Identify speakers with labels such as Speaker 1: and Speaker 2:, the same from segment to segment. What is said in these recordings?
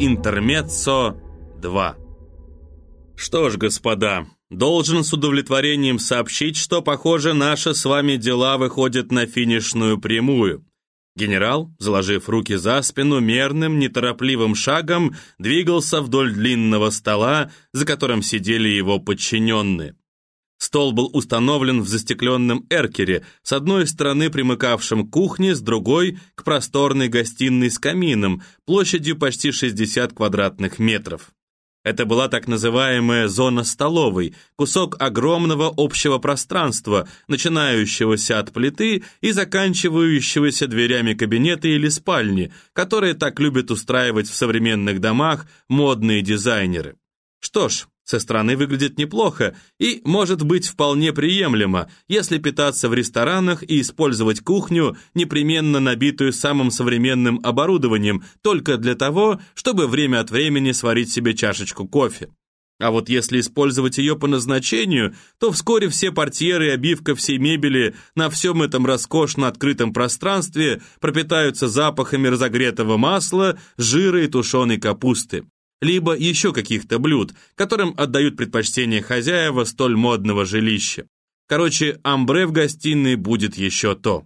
Speaker 1: Интермеццо 2 Что ж, господа, должен с удовлетворением сообщить, что, похоже, наши с вами дела выходят на финишную прямую. Генерал, заложив руки за спину, мерным, неторопливым шагом двигался вдоль длинного стола, за которым сидели его подчиненные. Стол был установлен в застекленном эркере, с одной стороны примыкавшем к кухне, с другой — к просторной гостиной с камином, площадью почти 60 квадратных метров. Это была так называемая зона столовой, кусок огромного общего пространства, начинающегося от плиты и заканчивающегося дверями кабинета или спальни, которые так любят устраивать в современных домах модные дизайнеры. Что ж, со стороны выглядит неплохо и может быть вполне приемлемо, если питаться в ресторанах и использовать кухню, непременно набитую самым современным оборудованием, только для того, чтобы время от времени сварить себе чашечку кофе. А вот если использовать ее по назначению, то вскоре все портьеры и обивка всей мебели на всем этом роскошно открытом пространстве пропитаются запахами разогретого масла, жира и тушеной капусты либо еще каких-то блюд, которым отдают предпочтение хозяева столь модного жилища. Короче, амбре в гостиной будет еще то.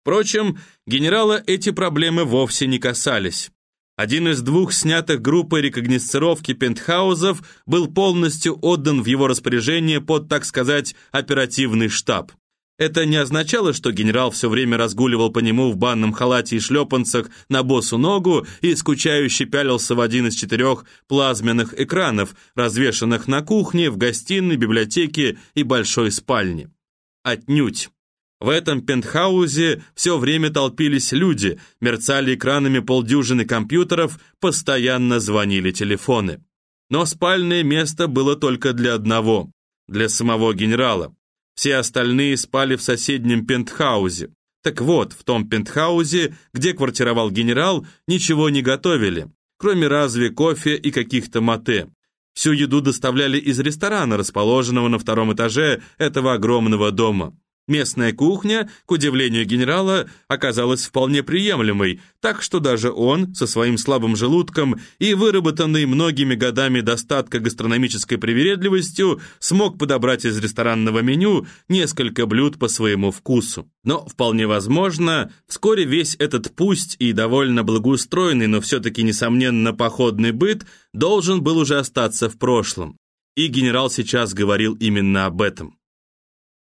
Speaker 1: Впрочем, генерала эти проблемы вовсе не касались. Один из двух снятых группой рекогносцировки пентхаузов был полностью отдан в его распоряжение под, так сказать, оперативный штаб. Это не означало, что генерал все время разгуливал по нему в банном халате и шлепанцах на босу ногу и скучающе пялился в один из четырех плазменных экранов, развешанных на кухне, в гостиной, библиотеке и большой спальне. Отнюдь. В этом пентхаузе все время толпились люди, мерцали экранами полдюжины компьютеров, постоянно звонили телефоны. Но спальное место было только для одного, для самого генерала. Все остальные спали в соседнем пентхаузе. Так вот, в том пентхаузе, где квартировал генерал, ничего не готовили, кроме разве кофе и каких-то мате. Всю еду доставляли из ресторана, расположенного на втором этаже этого огромного дома. Местная кухня, к удивлению генерала, оказалась вполне приемлемой, так что даже он, со своим слабым желудком и выработанный многими годами достатка гастрономической привередливостью, смог подобрать из ресторанного меню несколько блюд по своему вкусу. Но, вполне возможно, вскоре весь этот пусть и довольно благоустроенный, но все-таки, несомненно, походный быт должен был уже остаться в прошлом. И генерал сейчас говорил именно об этом.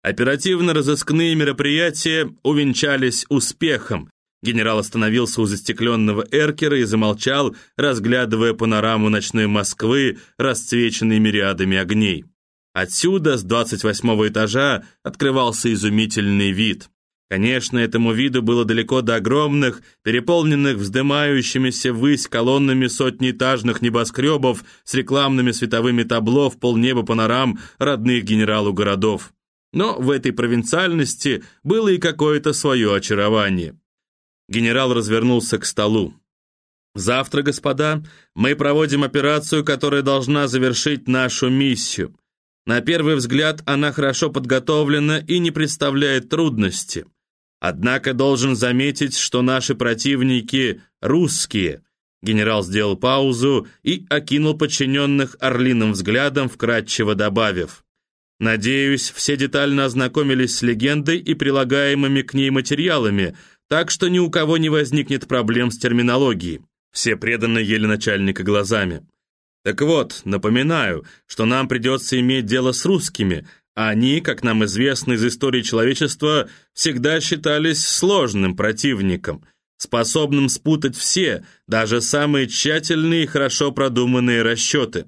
Speaker 1: Оперативно-розыскные мероприятия увенчались успехом. Генерал остановился у застекленного эркера и замолчал, разглядывая панораму ночной Москвы, расцвеченной мириадами огней. Отсюда, с 28 этажа, открывался изумительный вид. Конечно, этому виду было далеко до огромных, переполненных вздымающимися ввысь колоннами сотниэтажных небоскребов с рекламными световыми табло в полнеба панорам родных генералу городов. Но в этой провинциальности было и какое-то свое очарование. Генерал развернулся к столу. «Завтра, господа, мы проводим операцию, которая должна завершить нашу миссию. На первый взгляд она хорошо подготовлена и не представляет трудности. Однако должен заметить, что наши противники русские». Генерал сделал паузу и окинул подчиненных орлиным взглядом, вкратчиво добавив. Надеюсь, все детально ознакомились с легендой и прилагаемыми к ней материалами, так что ни у кого не возникнет проблем с терминологией. Все преданно ели начальника глазами. Так вот, напоминаю, что нам придется иметь дело с русскими, а они, как нам известно из истории человечества, всегда считались сложным противником, способным спутать все, даже самые тщательные и хорошо продуманные расчеты.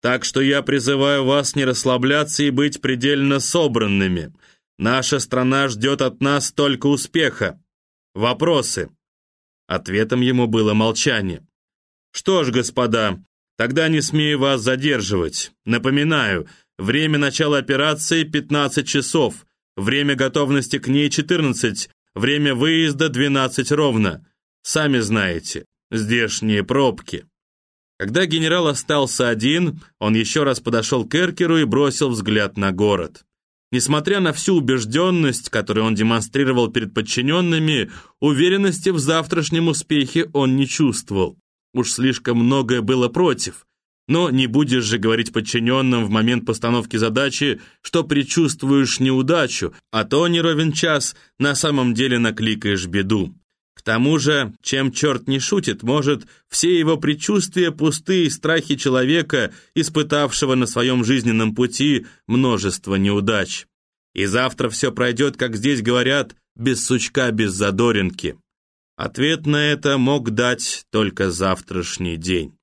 Speaker 1: Так что я призываю вас не расслабляться и быть предельно собранными. Наша страна ждет от нас только успеха. Вопросы?» Ответом ему было молчание. «Что ж, господа, тогда не смею вас задерживать. Напоминаю, время начала операции 15 часов, время готовности к ней 14, время выезда 12 ровно. Сами знаете, здешние пробки». Когда генерал остался один, он еще раз подошел к Эркеру и бросил взгляд на город. Несмотря на всю убежденность, которую он демонстрировал перед подчиненными, уверенности в завтрашнем успехе он не чувствовал. уж слишком многое было против. Но не будешь же говорить подчиненным в момент постановки задачи, что предчувствуешь неудачу, а то не ровен час на самом деле накликаешь беду. К тому же, чем черт не шутит, может, все его предчувствия пустые страхи человека, испытавшего на своем жизненном пути множество неудач. И завтра все пройдет, как здесь говорят, без сучка, без задоринки. Ответ на это мог дать только завтрашний день.